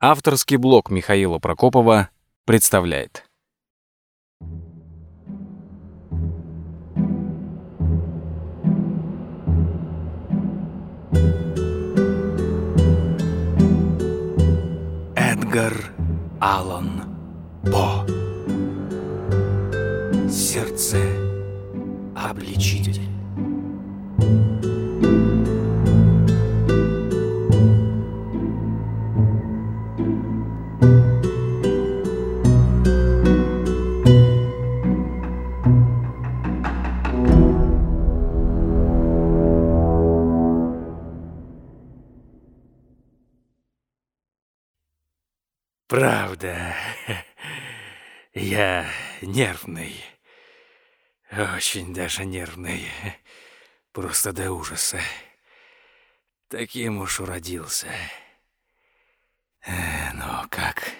Авторский блог Михаила Прокопова представляет. Эдгар Аллан По. Сердце обличитель. Правда, я нервный. Очень даже нервный. Просто до ужаса. Таким уж уродился. Э, Но как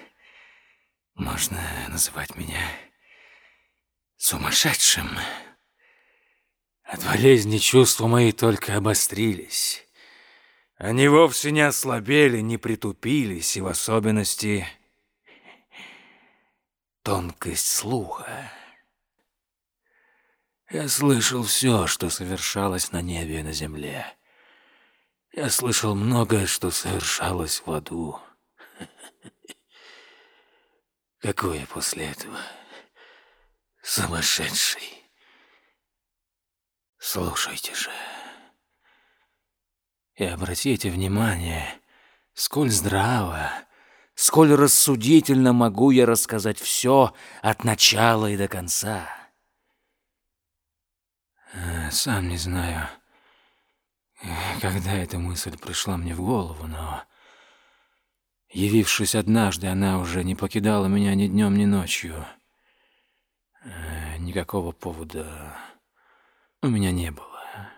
можно называть меня сумасшедшим? От болезни чувства мои только обострились. Они вовсе не ослабели, не притупились, и в особенности тонкость слуха. Я слышал все, что совершалось на небе и на земле. Я слышал многое, что совершалось в аду. Какой я после этого сумасшедший. Слушайте же. И обратите внимание, сколь здраво, сколь рассудительно могу я рассказать все от начала и до конца. Э, Сам не знаю, когда эта мысль пришла мне в голову, но, явившись однажды, она уже не покидала меня ни днем, ни ночью. Э, Никакого повода у меня не было,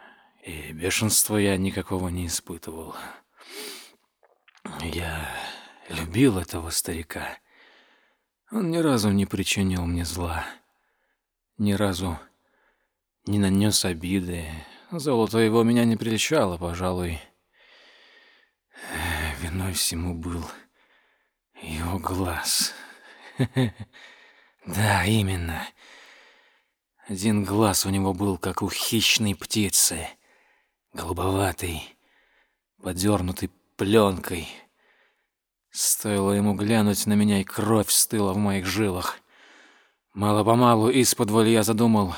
и бешенства я никакого не испытывал. Я любил этого старика. Он ни разу не причинил мне зла, ни разу не нанес обиды. Золото его меня не прельщало, пожалуй. Виной всему был его глаз. Да, именно. Один глаз у него был, как у хищной птицы, голубоватый, подернутый пленкой. Стоило ему глянуть на меня, и кровь стыла в моих жилах. Мало-помалу из-под я задумал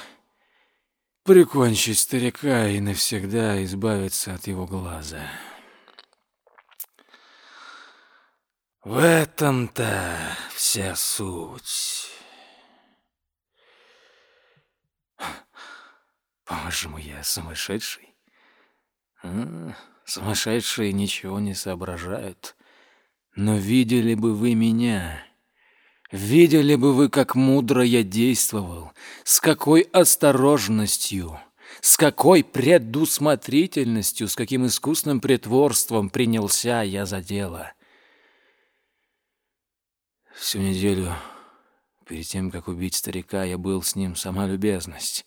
прикончить старика и навсегда избавиться от его глаза. В этом-то вся суть. По-вашему, я сумасшедший? А, сумасшедшие ничего не соображают. Но видели бы вы меня, видели бы вы, как мудро я действовал, с какой осторожностью, с какой предусмотрительностью, с каким искусным притворством принялся я за дело. Всю неделю перед тем, как убить старика, я был с ним сама любезность.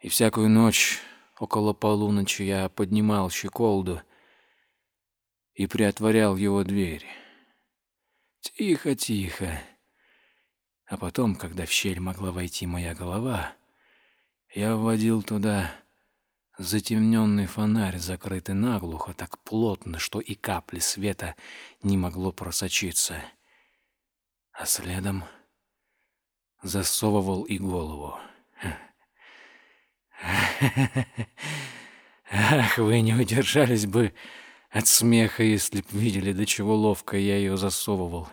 И всякую ночь около полуночи я поднимал щеколду и приотворял его дверь. Тихо, тихо. А потом, когда в щель могла войти моя голова, я вводил туда затемненный фонарь, закрытый наглухо, так плотно, что и капли света не могло просочиться. А следом засовывал и голову. Ах, вы не удержались бы от смеха, если б видели, до чего ловко я ее засовывал.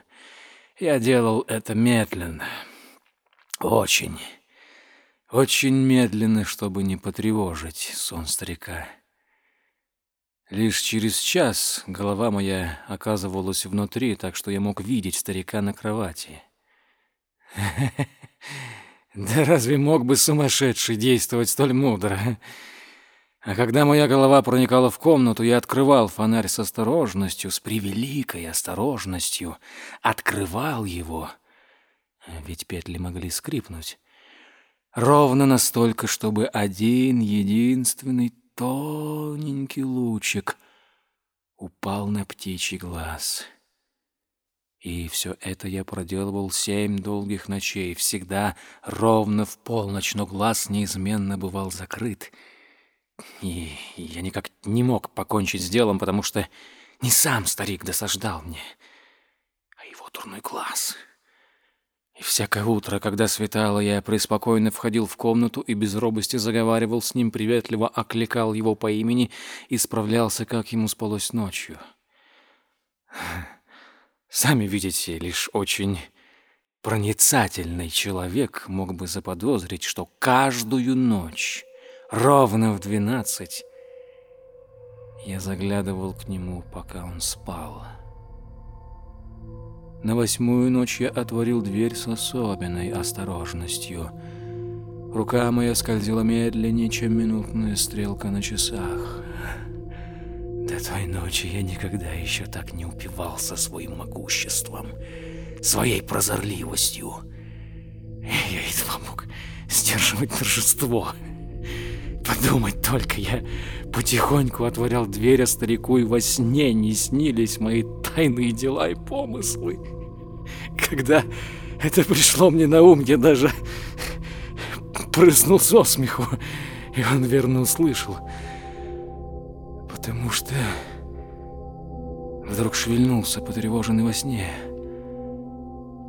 Я делал это медленно. Очень, очень медленно, чтобы не потревожить сон старика. Лишь через час голова моя оказывалась внутри, так что я мог видеть старика на кровати. Да разве мог бы сумасшедший действовать столь мудро? А когда моя голова проникала в комнату, я открывал фонарь с осторожностью, с превеликой осторожностью. Открывал его. Ведь петли могли скрипнуть. Ровно настолько, чтобы один единственный тоненький лучик упал на птичий глаз. И все это я проделывал семь долгих ночей, всегда ровно в полночь, но глаз неизменно бывал закрыт. И я никак не мог покончить с делом, потому что не сам старик досаждал мне, а его дурной глаз. И всякое утро, когда светало, я преспокойно входил в комнату и без робости заговаривал с ним, приветливо окликал его по имени и справлялся, как ему спалось ночью. Сами видите, лишь очень проницательный человек мог бы заподозрить, что каждую ночь, ровно в двенадцать, я заглядывал к нему, пока он спал. На восьмую ночь я отворил дверь с особенной осторожностью. Рука моя скользила медленнее, чем минутная стрелка на часах. До той ночи я никогда еще так не упивался своим могуществом, своей прозорливостью. Я едва мог сдерживать торжество. Подумать только, я потихоньку отворял дверь а старику, и во сне не снились мои тайные дела и помыслы. Когда это пришло мне на ум, я даже прыснул со смеху, и он верно услышал — потому что вдруг шевельнулся, потревоженный во сне.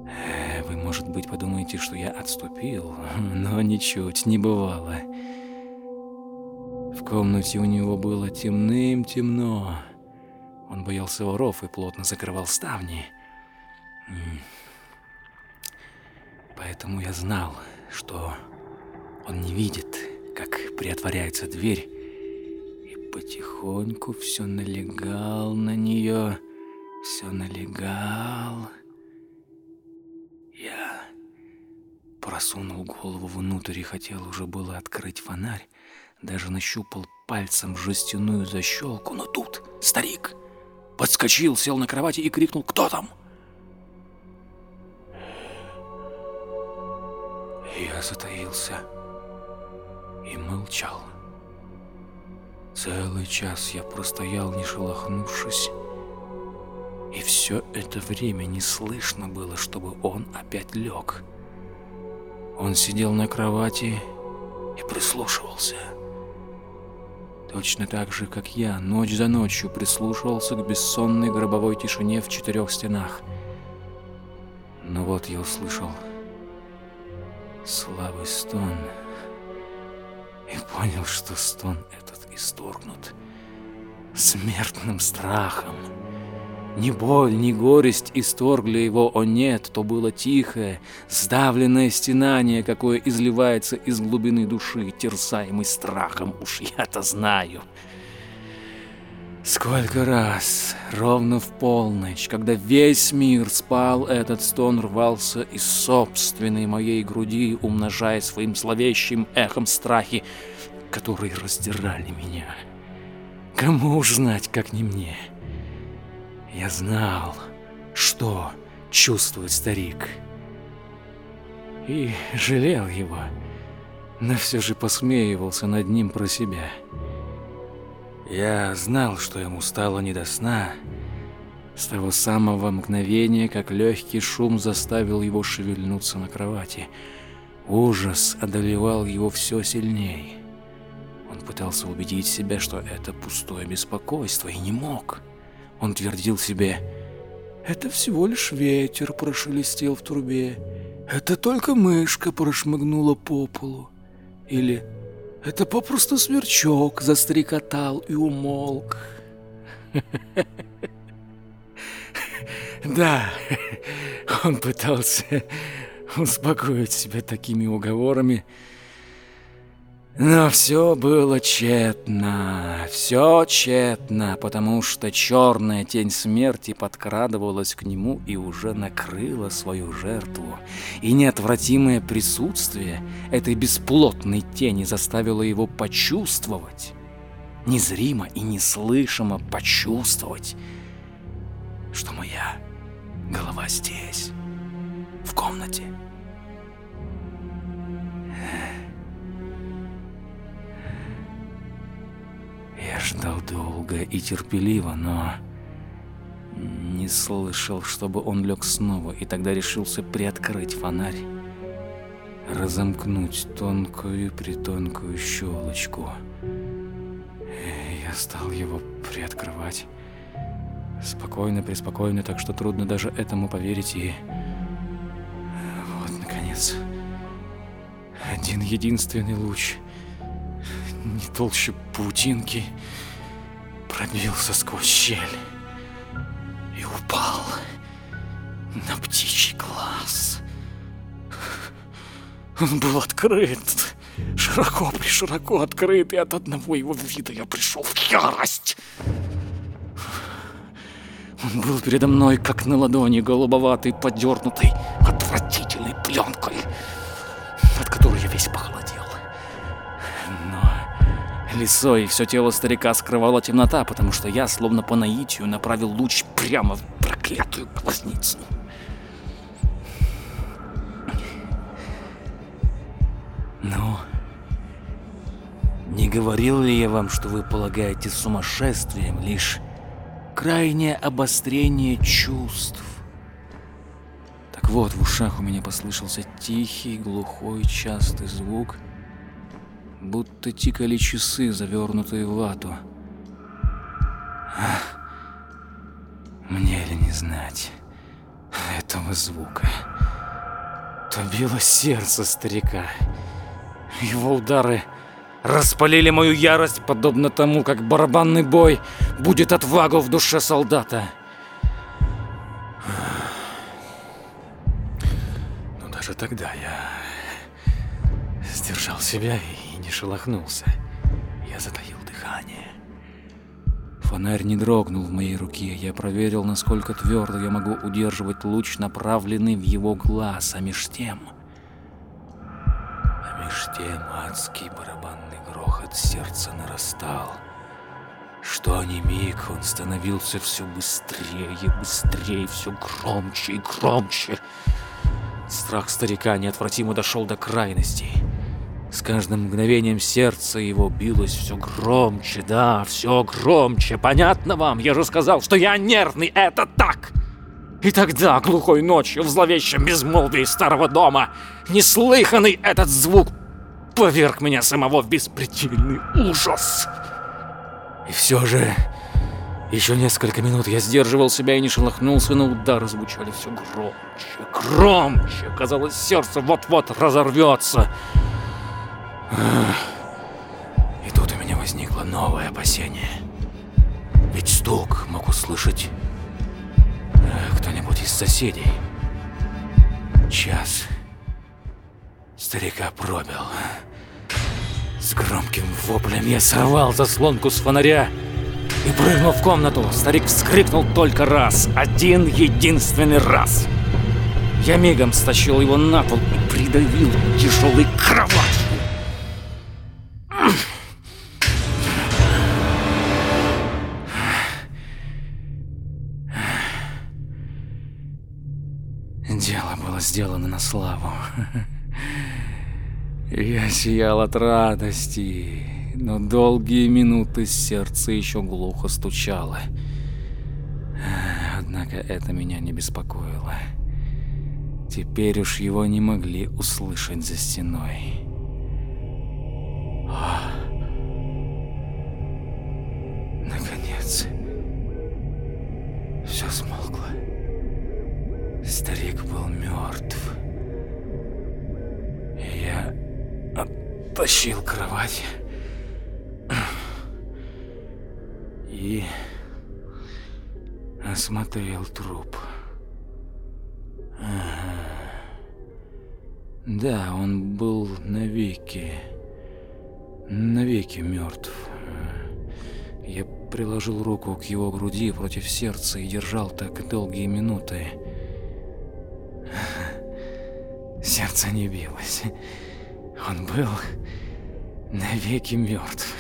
Э, вы, может быть, подумаете, что я отступил, но ничуть не бывало. Комнате у него было темным-темно. Он боялся воров и плотно закрывал ставни. Поэтому я знал, что он не видит, как приотворяется дверь, потихоньку все налегал на нее, все налегал. Я просунул голову внутрь и хотел уже было открыть фонарь, даже нащупал пальцем жестяную защелку, но тут старик подскочил, сел на кровати и крикнул «Кто там?». Я затаился и молчал. Целый час я простоял, не шелохнувшись. И все это время не слышно было, чтобы он опять лег. Он сидел на кровати и прислушивался. Точно так же, как я, ночь за ночью прислушивался к бессонной гробовой тишине в четырех стенах. Но вот я услышал слабый стон и понял, что стон этот исторгнут смертным страхом. Ни боль, ни горесть исторгли его, о нет, то было тихое, сдавленное стенание, какое изливается из глубины души, терзаемый страхом, уж я-то знаю. Сколько раз, ровно в полночь, когда весь мир спал, этот стон рвался из собственной моей груди, умножая своим зловещим эхом страхи, которые раздирали меня. Кому уж знать, как не мне. Я знал, что чувствует старик. И жалел его, но все же посмеивался над ним про себя. Я знал, что ему стало не до сна, с того самого мгновения, как легкий шум заставил его шевельнуться на кровати. Ужас одолевал его все сильнее. Он пытался убедить себя, что это пустое беспокойство, и не мог. Он твердил себе, «Это всего лишь ветер прошелестел в трубе, это только мышка прошмыгнула по полу, или это попросту сверчок застрекотал и умолк». Да, он пытался успокоить себя такими уговорами, но все было тщетно, все тщетно, потому что черная тень смерти подкрадывалась к нему и уже накрыла свою жертву. И неотвратимое присутствие этой бесплотной тени заставило его почувствовать, незримо и неслышимо почувствовать, что моя голова здесь, в комнате. Я ждал долго и терпеливо, но не слышал, чтобы он лег снова, и тогда решился приоткрыть фонарь, разомкнуть тонкую-притонкую щелочку. Я стал его приоткрывать. Спокойно, преспокойно, так что трудно даже этому поверить, и... Вот, наконец, один единственный луч, не толще паутинки, пробился сквозь щель и упал на птичий глаз. Он был открыт, широко широко открыт, и от одного его вида я пришел в ярость. Он был передо мной, как на ладони, голубоватый, подернутый, отвратительной лицо и все тело старика скрывала темнота, потому что я, словно по наитию, направил луч прямо в проклятую глазницу. Ну, не говорил ли я вам, что вы полагаете сумасшествием лишь крайнее обострение чувств. Так вот, в ушах у меня послышался тихий, глухой, частый звук, будто тикали часы, завернутые в вату. Ах, мне ли не знать этого звука? То било сердце старика. Его удары распалили мою ярость, подобно тому, как барабанный бой будет отвагу в душе солдата. Но даже тогда я сдержал себя и не шелохнулся. Я затаил дыхание. Фонарь не дрогнул в моей руке. Я проверил, насколько твердо я могу удерживать луч, направленный в его глаз, а меж тем... А меж тем адский барабанный грохот сердца нарастал. Что ни миг он становился все быстрее, быстрее, все громче и громче. Страх старика неотвратимо дошел до крайностей. Каждым мгновением сердце его билось все громче, да, все громче. Понятно вам? Я же сказал, что я нервный, это так! И тогда, глухой ночью, в зловещем безмолвии старого дома, неслыханный этот звук поверг меня самого в беспредельный ужас. И все же, еще несколько минут я сдерживал себя и не шелохнулся, но удары звучали все громче, громче. Казалось, сердце вот-вот разорвется. И тут у меня возникло новое опасение. Ведь стук мог услышать э, кто-нибудь из соседей. Час. Старика пробил. С громким воплем я сорвал заслонку с фонаря и прыгнул в комнату. Старик вскрикнул только раз. Один единственный раз. Я мигом стащил его на пол и придавил тяжелой кроватью. Сделано на славу. Я сиял от радости, но долгие минуты сердце еще глухо стучало. Однако это меня не беспокоило. Теперь уж его не могли услышать за стеной. Старик был мертв. Я оттащил кровать и осмотрел труп. Да, он был навеки, навеки мертв. Я приложил руку к его груди против сердца и держал так долгие минуты. Сердце не билось. Он был навеки мертв.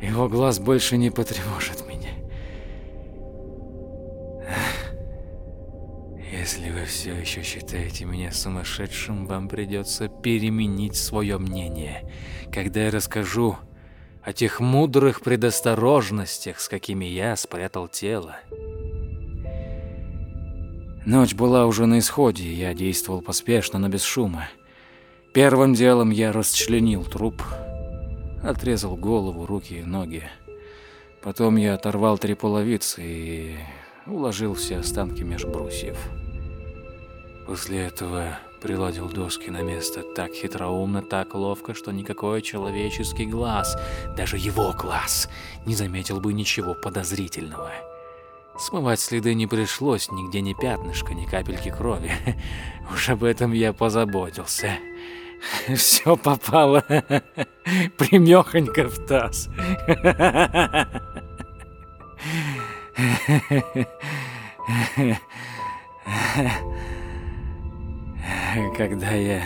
Его глаз больше не потревожит меня. Если вы все еще считаете меня сумасшедшим, вам придется переменить свое мнение, когда я расскажу о тех мудрых предосторожностях, с какими я спрятал тело. Ночь была уже на исходе, я действовал поспешно, но без шума. Первым делом я расчленил труп, отрезал голову, руки и ноги. Потом я оторвал три половицы и уложил все останки меж брусьев. После этого приладил доски на место так хитроумно, так ловко, что никакой человеческий глаз, даже его глаз, не заметил бы ничего подозрительного. Смывать следы не пришлось, нигде ни пятнышка, ни капельки крови. Уж об этом я позаботился. Все попало примехонько в таз. Когда я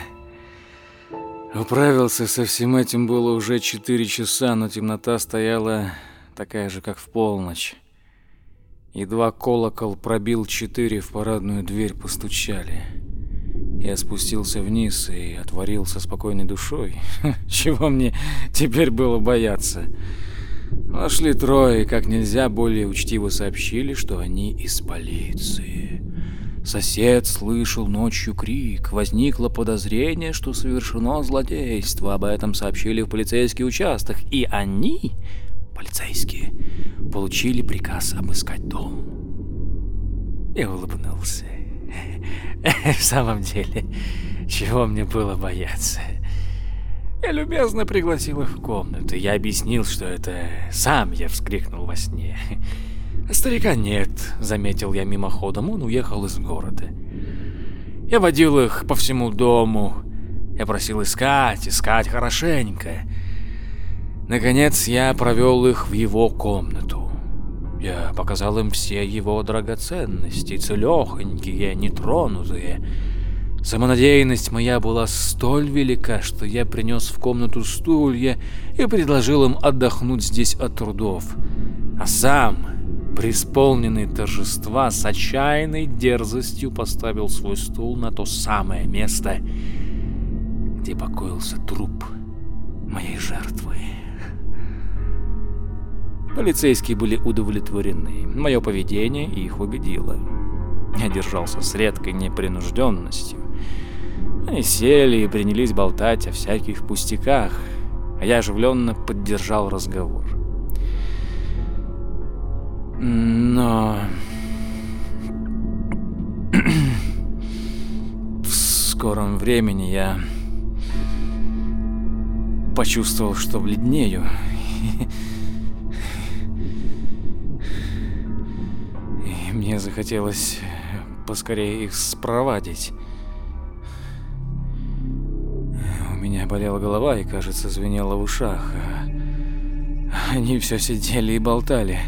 управился со всем этим, было уже четыре часа, но темнота стояла такая же, как в полночь. Едва колокол пробил четыре, в парадную дверь постучали. Я спустился вниз и отворил со спокойной душой. Чего мне теперь было бояться? Вошли трое как нельзя более учтиво сообщили, что они из полиции. Сосед слышал ночью крик. Возникло подозрение, что совершено злодейство. Об этом сообщили в полицейский участок. И они, полицейские, получили приказ обыскать дом. Я улыбнулся. В самом деле, чего мне было бояться? Я любезно пригласил их в комнату. Я объяснил, что это сам я вскрикнул во сне. А старика нет, заметил я мимоходом. Он уехал из города. Я водил их по всему дому. Я просил искать, искать хорошенько. Наконец я провел их в его комнату. Я показал им все его драгоценности, целехонькие, нетронутые. Самонадеянность моя была столь велика, что я принес в комнату стулья и предложил им отдохнуть здесь от трудов. А сам, преисполненный торжества, с отчаянной дерзостью поставил свой стул на то самое место, где покоился труп моей жертвы. Полицейские были удовлетворены. Мое поведение их убедило. Я держался с редкой непринужденностью. Они сели и принялись болтать о всяких пустяках, а я оживленно поддержал разговор. Но... В скором времени я почувствовал, что бледнею. Мне захотелось поскорее их спровадить. У меня болела голова и, кажется, звенела в ушах. Они все сидели и болтали.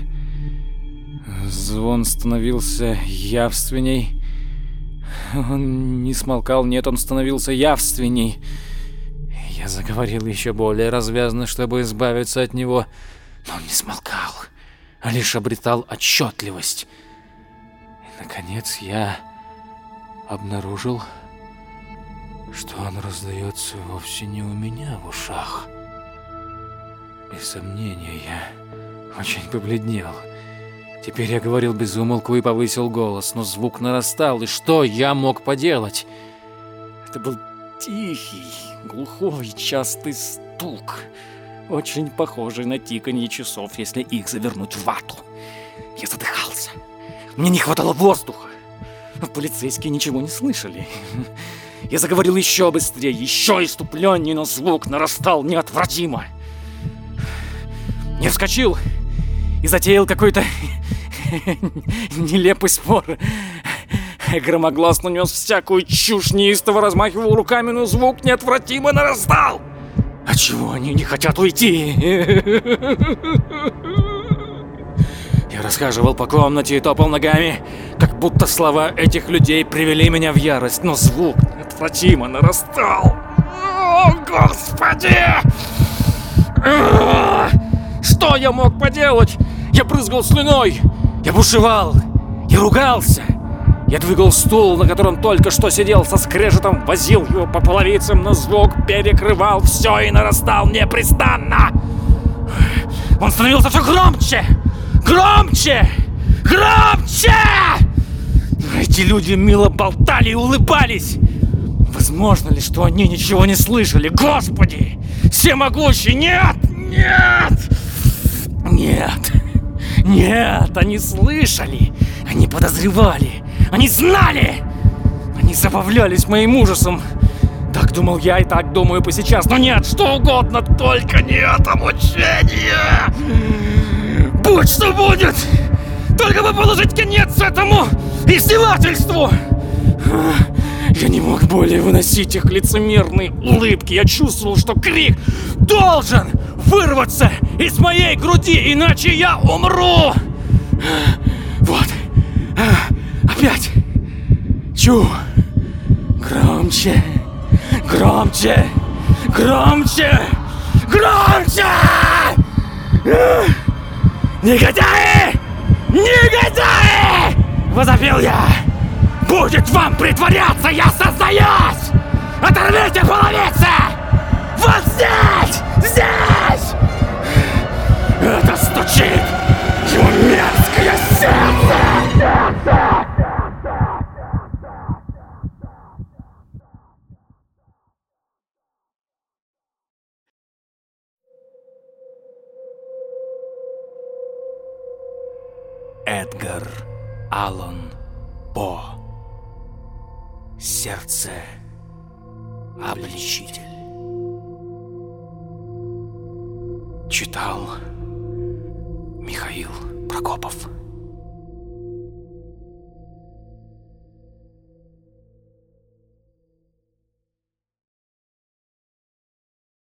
Звон становился явственней. Он не смолкал, нет, он становился явственней. Я заговорил еще более развязно, чтобы избавиться от него, но он не смолкал, а лишь обретал отчетливость. Наконец я обнаружил, что он раздается вовсе не у меня в ушах. Без сомнения, я очень побледнел. Теперь я говорил без умолку и повысил голос, но звук нарастал, и что я мог поделать? Это был тихий, глухой, частый стук, очень похожий на тиканье часов, если их завернуть в вату. Я задыхался. Мне не хватало воздуха. Полицейские ничего не слышали. Я заговорил еще быстрее, еще иступленнее, но звук нарастал неотвратимо. Я вскочил и затеял какой-то нелепый спор. Громогласно нес всякую чушь, неистово размахивал руками, но звук неотвратимо нарастал. А чего они не хотят уйти? Расхаживал по комнате и топал ногами, как будто слова этих людей привели меня в ярость, но звук отвратимо нарастал. О, Господи! Что я мог поделать? Я брызгал слюной, я бушевал, я ругался. Я двигал стул, на котором только что сидел, со скрежетом возил его по половицам, но звук перекрывал все и нарастал непрестанно. Он становился все громче, Громче! Громче! Эти люди мило болтали и улыбались. Возможно ли, что они ничего не слышали? Господи! Всемогущий! Нет! Нет! Нет! Нет! Они слышали! Они подозревали! Они знали! Они забавлялись моим ужасом! Так думал я и так думаю по сейчас. Но нет, что угодно, только не это мучение! Будь что будет! Только бы положить конец этому издевательству! Я не мог более выносить их лицемерные улыбки. Я чувствовал, что крик должен вырваться из моей груди, иначе я умру. Вот. Опять. Чу. Громче. Громче. Громче. Громче! Негодяи! Негодяи! Возопил я! Будет вам притворяться, я создаюсь! Оторвите половицы! Вот здесь! Здесь! Это стучит! Сердце обличитель. Читал Михаил Прокопов.